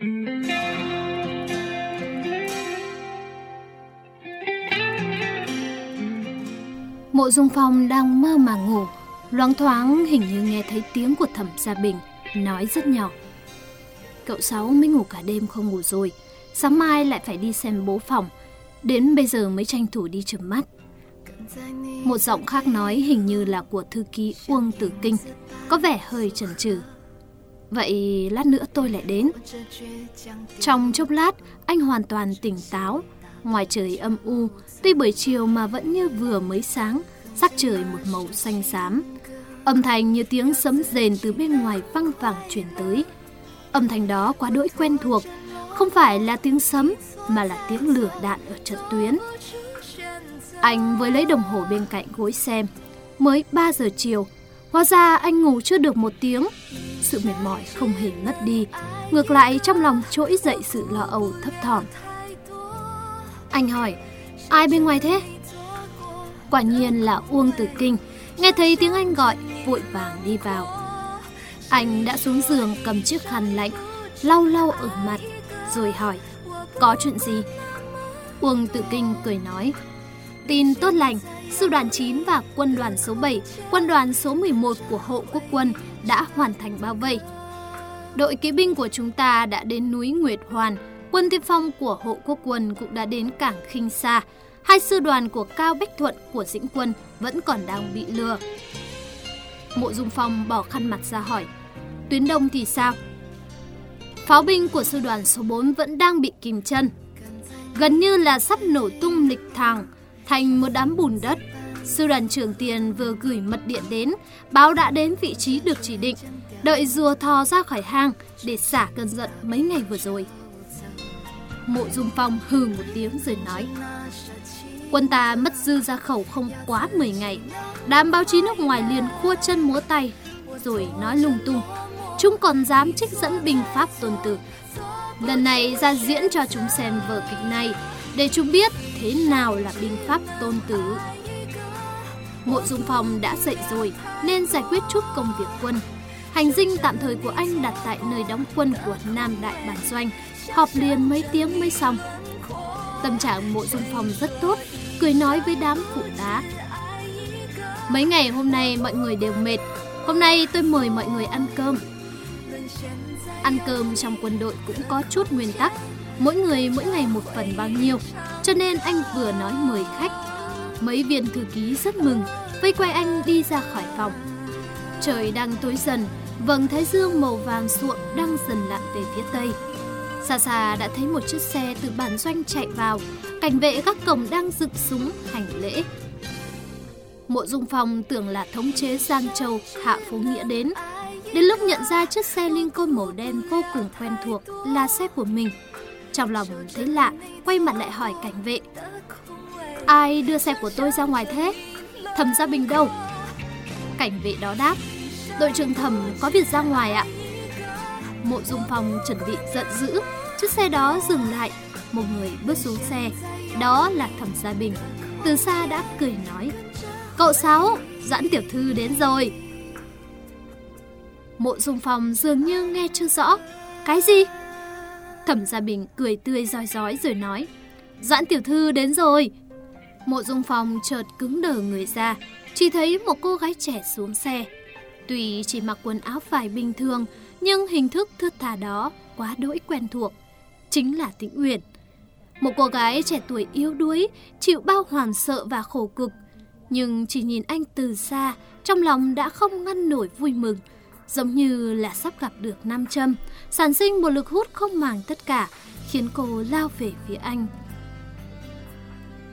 Mộ Dung Phong đang mơ mà ngủ, loáng thoáng hình như nghe thấy tiếng của Thẩm Gia Bình nói rất nhỏ. Cậu Sáu mới ngủ cả đêm không ngủ rồi, sáng mai lại phải đi xem bố phòng, đến bây giờ mới tranh thủ đi chườm mắt. Một giọng khác nói hình như là của thư ký Uông Tử Kinh, có vẻ hơi chần chừ. Vậy lát nữa tôi lại đến. Trong chốc lát, anh hoàn toàn tỉnh táo. Ngoài trời âm u, tuy buổi chiều mà vẫn như vừa mới sáng, sắc trời một màu xanh xám. Âm thanh như tiếng sấm rền từ bên ngoài văng vẳng truyền tới. Âm thanh đó quá đỗi quen thuộc, không phải là tiếng sấm mà là tiếng lửa đạn ở trận tuyến. Anh với lấy đồng hồ bên cạnh gối xem, mới 3 giờ chiều, hóa ra anh ngủ chưa được một tiếng. Sự mệt mỏi không hề mất đi, ngược lại trong lòng trỗi dậy sự lo âu thấp thỏm. Anh hỏi, ai bên ngoài thế? Quả nhiên là Uông Tử Kinh, nghe thấy tiếng anh gọi, vội vàng đi vào. Anh đã xuống giường cầm chiếc khăn lạnh, lau lau ở mặt, rồi hỏi, có chuyện gì? Uông Tử Kinh cười nói, tin tốt lành, sư đoàn 9 và quân đoàn số 7, quân đoàn số 11 của hộ quốc quân đã hoàn thành bao vây. Đội kỵ binh của chúng ta đã đến núi Nguyệt Hoàn, quân tiên phong của hộ quốc quân cũng đã đến cảng Khinh Sa. Hai sư đoàn của Cao Bách Thuận của Dĩnh quân vẫn còn đang bị lừa. Mộ Dung Phong bỏ khăn mặt ra hỏi, tuyến đông thì sao? Pháo binh của sư đoàn số 4 vẫn đang bị kìm chân. Gần như là sắp nổ tung lịch thàng, thành một đám bùn đất. Sư đoàn trưởng tiền vừa gửi mật điện đến, báo đã đến vị trí được chỉ định, đợi rùa thò ra khỏi hang để xả cơn giận mấy ngày vừa rồi. Mộ Dung Phong hừ một tiếng rồi nói, quân ta mất dư ra khẩu không quá 10 ngày. Đám báo chí nước ngoài liền khua chân múa tay, rồi nói lung tung. Chúng còn dám trích dẫn binh pháp tôn tử. Lần này ra diễn cho chúng xem vở kịch này, để chúng biết thế nào là binh pháp tôn tử. Mộ Dung Phong đã dậy rồi nên giải quyết chút công việc quân. Hành dinh tạm thời của anh đặt tại nơi đóng quân của Nam Đại Bản Doanh, họp liền mấy tiếng mới xong. Tâm trạng Mộ Dung Phong rất tốt, cười nói với đám phụ tá. Mấy ngày hôm nay mọi người đều mệt, hôm nay tôi mời mọi người ăn cơm. Ăn cơm trong quân đội cũng có chút nguyên tắc, mỗi người mỗi ngày một phần bao nhiêu, cho nên anh vừa nói mời khách. Mấy viên thư ký rất mừng, vây quay anh đi ra khỏi phòng. Trời đang tối dần, vầng thái dương màu vàng suộm đang dần lặn về phía tây. Xa xa đã thấy một chiếc xe từ bản doanh chạy vào, cảnh vệ gác cổng đang dựng súng hành lễ. Mộ Dung Phong tưởng là thống chế Giang Châu, Hạ Phú Nghĩa đến. Đến lúc nhận ra chiếc xe Lincoln màu đen vô cùng quen thuộc là xe của mình. Trong lòng thấy lạ, quay mặt lại hỏi cảnh vệ. Ai đưa xe của tôi ra ngoài thế? Thẩm Gia Bình đâu? Cảnh vệ đó đáp. Đội trưởng thẩm có việc ra ngoài ạ. Mộ Dung Phong chuẩn bị giận dữ, chiếc xe đó dừng lại, một người bước xuống xe, đó là Thẩm Gia Bình. Từ xa đã cười nói, cậu Sáu, dẫn Tiểu Thư đến rồi. Mộ Dung Phong dường như nghe chưa rõ, cái gì? Thẩm Gia Bình cười tươi roi rói rồi nói, Doãn Tiểu Thư đến rồi. Mộ Dung Phong chợt cứng đờ người ra, chỉ thấy một cô gái trẻ xuống xe. Tuy chỉ mặc quần áo vải bình thường, nhưng hình thức thướt tha đó quá đỗi quen thuộc. Chính là Tĩnh Uyển. Một cô gái trẻ tuổi yếu đuối, chịu bao hoàn sợ và khổ cực. Nhưng chỉ nhìn anh từ xa, trong lòng đã không ngăn nổi vui mừng. Giống như là sắp gặp được Nam Châm, sản sinh một lực hút không màng tất cả, khiến cô lao về phía anh.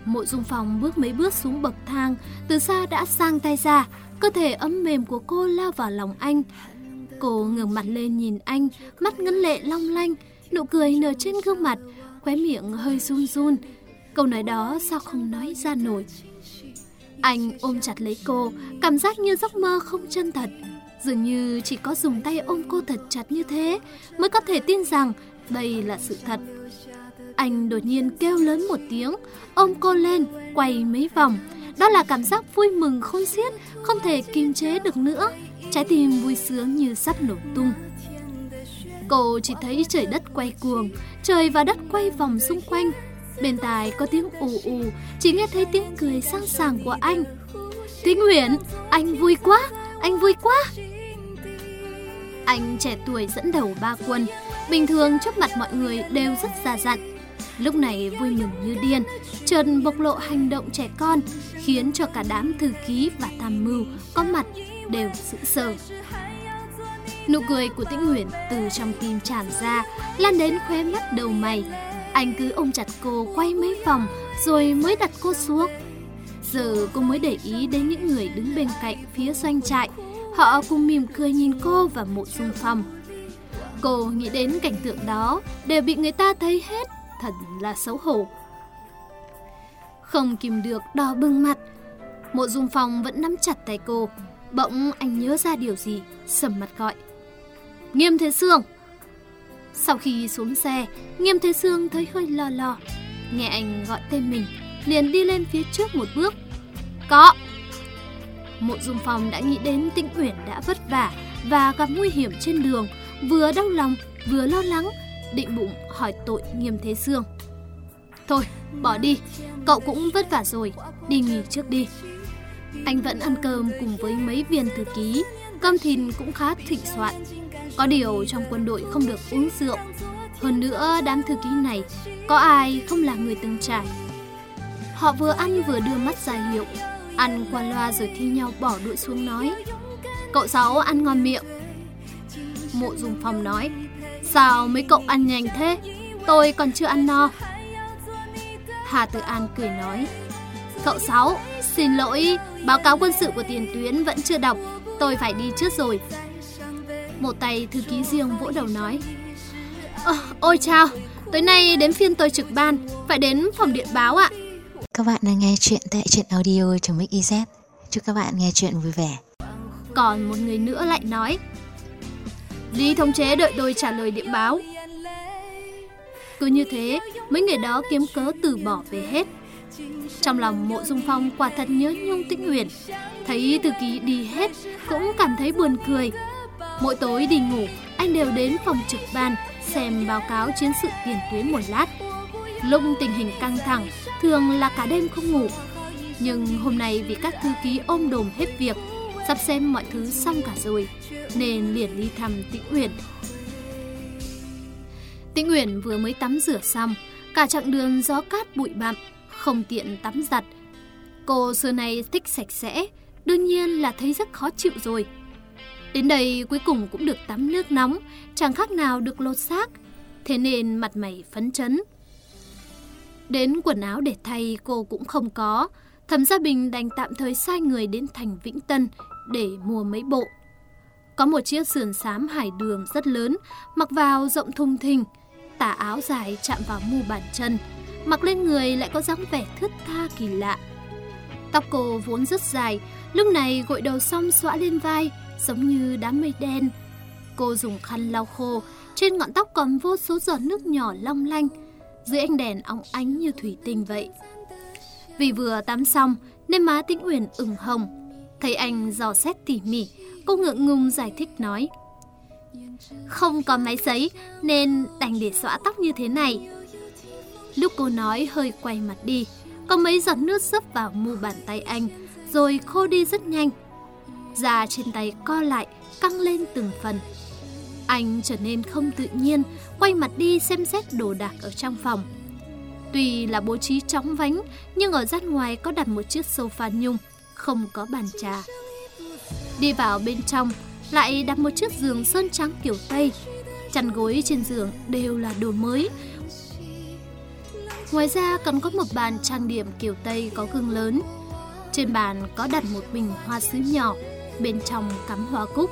Mộ Dung Phòng bước mấy bước xuống bậc thang, từ xa đã sang tay ra, cơ thể ấm mềm của cô lao vào lòng anh. Cô ngẩng mặt lên nhìn anh, mắt ngấn lệ long lanh, nụ cười nở trên gương mặt, khóe miệng hơi run run. Câu nói đó sao không nói ra nổi. Anh ôm chặt lấy cô, cảm giác như giấc mơ không chân thật. Dường như chỉ có dùng tay ôm cô thật chặt như thế mới có thể tin rằng đây là sự thật. Anh đột nhiên kêu lớn một tiếng, ôm cô lên, quay mấy vòng. Đó là cảm giác vui mừng không xiết, không thể kiềm chế được nữa. Trái tim vui sướng như sắp nổ tung. Cô chỉ thấy trời đất quay cuồng, trời và đất quay vòng xung quanh. Bên tai có tiếng ù ù, chỉ nghe thấy tiếng cười sang sàng của anh. Thính Huyền, anh vui quá, anh vui quá. Anh trẻ tuổi dẫn đầu ba quân, bình thường trước mặt mọi người đều rất già dặn. Lúc này vui mừng như điên, Trần bộc lộ hành động trẻ con, khiến cho cả đám thư ký và tham mưu có mặt đều sững sờ. Nụ cười của Tĩnh Nguyễn từ trong tim tràn ra, lan đến khóe mắt đầu mày. Anh cứ ôm chặt cô quay mấy vòng rồi mới đặt cô xuống. Giờ cô mới để ý đến những người đứng bên cạnh phía doanh trại. Họ cùng mỉm cười nhìn cô và mộ dung phong. Cô nghĩ đến cảnh tượng đó đều bị người ta thấy hết, thật là xấu hổ. Không kìm được đỏ bừng mặt, mộ dung phong vẫn nắm chặt tay cô. Bỗng anh nhớ ra điều gì, sầm mặt gọi. Nghiêm Thế Sương. Sau khi xuống xe, Nghiêm Thế Sương thấy hơi lo lo. Nghe anh gọi tên mình, liền đi lên phía trước một bước. Có. Mộ Dung Phong đã nghĩ đến Tĩnh Uyển đã vất vả và gặp nguy hiểm trên đường, vừa đau lòng vừa lo lắng, định bụng hỏi tội Nghiêm Thế Sương. Thôi, bỏ đi, cậu cũng vất vả rồi, đi nghỉ trước đi. Anh vẫn ăn cơm cùng với mấy viên thư ký, cơm thìn cũng khá thịnh soạn. Có điều trong quân đội không được uống rượu. Hơn nữa đám thư ký này có ai không là người từng trải. Họ vừa ăn vừa đưa mắt ra hiệu. Ăn qua loa rồi thi nhau bỏ đũa xuống nói. Cậu Sáu ăn ngon miệng. Mộ dùng phòng nói. Sao mấy cậu ăn nhanh thế? Tôi còn chưa ăn no. Hà Tử An cười nói. Cậu Sáu, xin lỗi, báo cáo quân sự của tiền tuyến vẫn chưa đọc. Tôi phải đi trước rồi. Một tay thư ký riêng vỗ đầu nói. Ờ, ôi chào, tối nay đến phiên tôi trực ban, phải đến phòng điện báo ạ. Các bạn đang nghe chuyện tại truyện audio trong Mix EZ. Chúc các bạn nghe chuyện vui vẻ. Còn một người nữa lại nói. Lý thống chế đợi tôi trả lời điện báo. Cứ như thế, mấy người đó kiếm cớ từ bỏ về hết. Trong lòng mộ dung phong quả thật nhớ nhung tĩnh nguyện Thấy thư ký đi hết cũng cảm thấy buồn cười Mỗi tối đi ngủ, anh đều đến phòng trực ban xem báo cáo chiến sự tiền tuyến một lát. Lúc tình hình căng thẳng, thường là cả đêm không ngủ. Nhưng hôm nay vì các thư ký ôm đồm hết việc, sắp xem mọi thứ xong cả rồi, nên liền đi thăm Tĩnh Uyển. Tĩnh Uyển vừa mới tắm rửa xong, cả chặng đường gió cát bụi bặm, không tiện tắm giặt. Cô xưa nay thích sạch sẽ, đương nhiên là thấy rất khó chịu rồi. Đến đây cuối cùng cũng được tắm nước nóng, chẳng khác nào được lột xác, thế nên mặt mày phấn chấn. Đến quần áo để thay cô cũng không có, Thẩm Gia Bình đành tạm thời sai người đến thành Vĩnh Tân để mua mấy bộ. Có một chiếc sườn xám hải đường rất lớn, mặc vào rộng thùng thình, tà áo dài chạm vào mu bàn chân, mặc lên người lại có dáng vẻ thướt tha kỳ lạ. Tóc cô vốn rất dài, lúc này gội đầu xong xõa lên vai, giống như đám mây đen. Cô dùng khăn lau khô, trên ngọn tóc còn vô số giọt nước nhỏ long lanh, dưới ánh đèn óng ánh như thủy tinh vậy. Vì vừa tắm xong nên má Tĩnh Uyển ửng hồng. Thấy anh dò xét tỉ mỉ, cô ngượng ngùng giải thích nói. Không có máy sấy nên đành để xõa tóc như thế này. Lúc cô nói hơi quay mặt đi, có mấy giọt nước sấp vào mu bàn tay anh, rồi khô đi rất nhanh. Da trên tay co lại, căng lên từng phần. Anh trở nên không tự nhiên, quay mặt đi xem xét đồ đạc ở trong phòng. Tuy là bố trí chóng vánh, nhưng ở gian ngoài có đặt một chiếc sofa nhung, không có bàn trà. Đi vào bên trong, lại đặt một chiếc giường sơn trắng kiểu Tây. Chăn gối trên giường đều là đồ mới. Ngoài ra còn có một bàn trang điểm kiểu Tây có gương lớn. Trên bàn có đặt một bình hoa sứ nhỏ, bên trong cắm hoa cúc.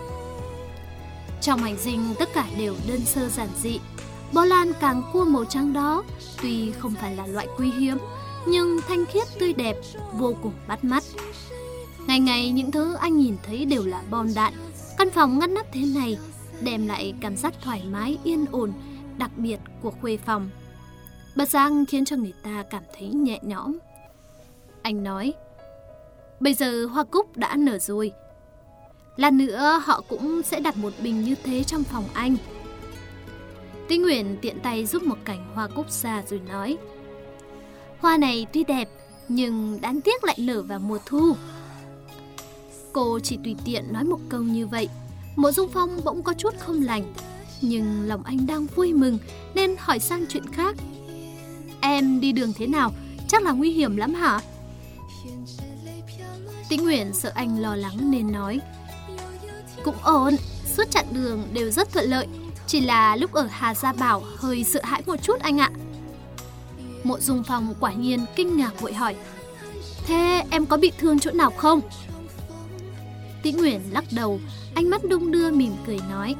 Trong hành dinh tất cả đều đơn sơ giản dị. Bó lan càng cua màu trắng đó, tuy không phải là loại quý hiếm, nhưng thanh khiết tươi đẹp, vô cùng bắt mắt. Ngày ngày những thứ anh nhìn thấy đều là bom đạn. Căn phòng ngăn nắp thế này đem lại cảm giác thoải mái, yên ổn, đặc biệt của khuê phòng. Bật Giang khiến cho người ta cảm thấy nhẹ nhõm. Anh nói, bây giờ hoa cúc đã nở rồi, Lát nữa họ cũng sẽ đặt một bình như thế trong phòng anh. Tĩnh Nguyễn tiện tay giúp một cành hoa cúc ra rồi nói Hoa này tuy đẹp nhưng đáng tiếc lại nở vào mùa thu. Cô chỉ tùy tiện nói một câu như vậy. Mộ Dung Phong bỗng có chút không lành, nhưng lòng anh đang vui mừng nên hỏi sang chuyện khác. Em đi đường thế nào? Chắc là nguy hiểm lắm hả? Tĩnh Nguyễn sợ anh lo lắng nên nói. Cũng ổn, suốt chặng đường đều rất thuận lợi. Chỉ là lúc ở Hà Gia Bảo hơi sợ hãi một chút anh ạ. Mộ Dung Phong quả nhiên kinh ngạc vội hỏi. Thế em có bị thương chỗ nào không? Tĩnh Nguyễn lắc đầu, ánh mắt đung đưa mỉm cười nói.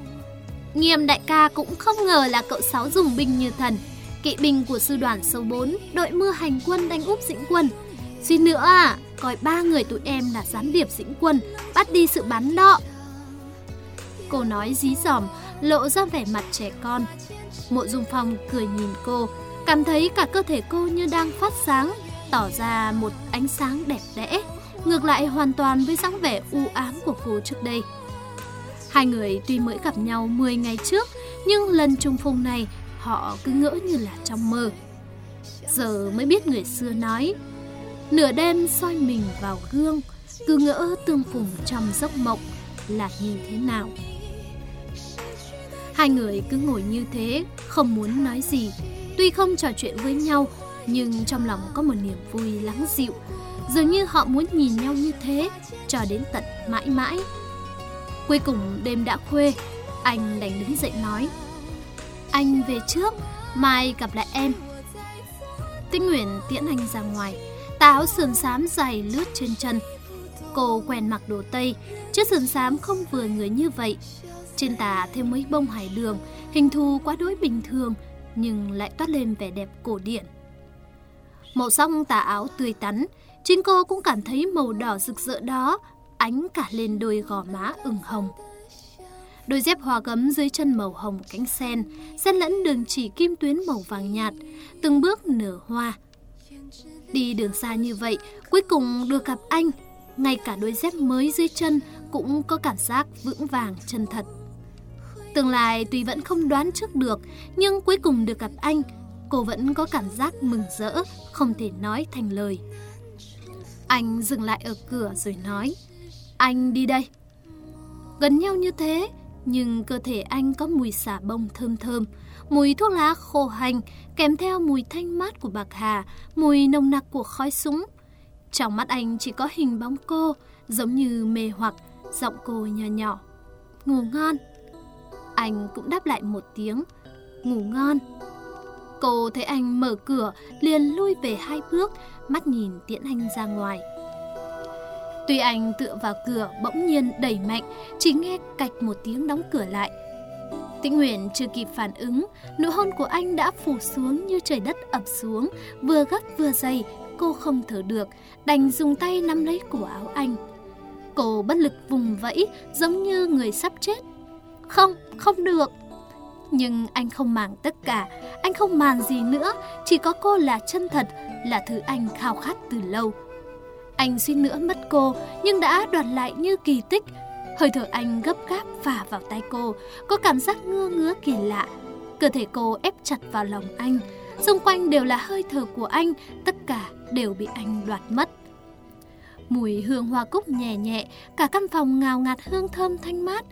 Nghiêm đại ca cũng không ngờ là cậu sáu dùng binh như thần. Kỵ binh của sư đoàn số 4, đội mưa hành quân đánh úp dĩnh quân. Suy nữa à, coi ba người tụi em là gián điệp dĩnh quân, bắt đi sự bắn đó. Cô nói dí dỏm, lộ ra vẻ mặt trẻ con. Mộ Dung Phong cười nhìn cô, cảm thấy cả cơ thể cô như đang phát sáng, tỏ ra một ánh sáng đẹp đẽ, ngược lại hoàn toàn với dáng vẻ u ám của cô trước đây. Hai người tuy mới gặp nhau 10 ngày trước, nhưng lần trùng phùng này họ cứ ngỡ như là trong mơ. Giờ mới biết người xưa nói, nửa đêm soi mình vào gương, cứ ngỡ tương phùng trong giấc mộng là như thế nào. Hai người cứ ngồi như thế, không muốn nói gì, Tuy không trò chuyện với nhau, nhưng trong lòng có một niềm vui lắng dịu. Dường như họ muốn nhìn nhau như thế, cho đến tận mãi mãi. Cuối cùng đêm đã khuya, anh đành đứng dậy nói. Anh về trước, mai gặp lại em. Tinh Nguyễn tiễn anh ra ngoài, tà áo sườn xám dày lướt trên chân. Cô quen mặc đồ Tây, chiếc sườn xám không vừa người như vậy. Trên tà thêm mấy bông hải đường, hình thù quá đối bình thường, nhưng lại toát lên vẻ đẹp cổ điển. Màu sắc tà áo tươi tắn, chính cô cũng cảm thấy màu đỏ rực rỡ đó ánh cả lên đôi gò má ửng hồng. Đôi dép hoa gấm dưới chân màu hồng cánh sen, xen lẫn đường chỉ kim tuyến màu vàng nhạt, từng bước nở hoa. Đi đường xa như vậy, cuối cùng được gặp anh, ngay cả đôi dép mới dưới chân cũng có cảm giác vững vàng chân thật. Tương lai tuy vẫn không đoán trước được, nhưng cuối cùng được gặp anh, cô vẫn có cảm giác mừng rỡ, không thể nói thành lời. Anh dừng lại ở cửa rồi nói, anh đi đây. Gần nhau như thế, nhưng cơ thể anh có mùi xả bông thơm thơm, mùi thuốc lá khô hành, kèm theo mùi thanh mát của bạc hà, mùi nồng nặc của khói súng. Trong mắt anh chỉ có hình bóng cô, giống như mê hoặc, giọng cô nhỏ nhỏ. Ngủ ngon. Anh cũng đáp lại một tiếng, ngủ ngon. Cô thấy anh mở cửa, liền lui về hai bước, mắt nhìn tiễn anh ra ngoài. Tuy anh tựa vào cửa bỗng nhiên đẩy mạnh, chỉ nghe cạch một tiếng đóng cửa lại. Tĩnh Nguyện chưa kịp phản ứng, nụ hôn của anh đã phủ xuống như trời đất ập xuống, vừa gấp vừa dày, cô không thở được, đành dùng tay nắm lấy cổ áo anh. Cô bất lực vùng vẫy, giống như người sắp chết, không, không được. Nhưng anh không màng tất cả, anh không màng gì nữa, chỉ có cô là chân thật, là thứ anh khao khát từ lâu. Anh suy nữa mất cô, nhưng đã đoạt lại như kỳ tích. Hơi thở anh gấp gáp phả vào tay cô, có cảm giác ngơ ngứa kỳ lạ. Cơ thể cô ép chặt vào lòng anh, xung quanh đều là hơi thở của anh, tất cả đều bị anh đoạt mất. Mùi hương hoa cúc nhẹ nhẹ, cả căn phòng ngào ngạt hương thơm thanh mát.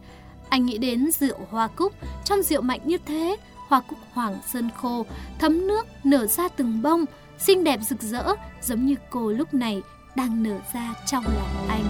Anh nghĩ đến rượu hoa cúc, trong rượu mạnh như thế, hoa cúc hoàng sơn khô, thấm nước, nở ra từng bông, xinh đẹp rực rỡ, giống như cô lúc này đang nở ra trong lòng anh.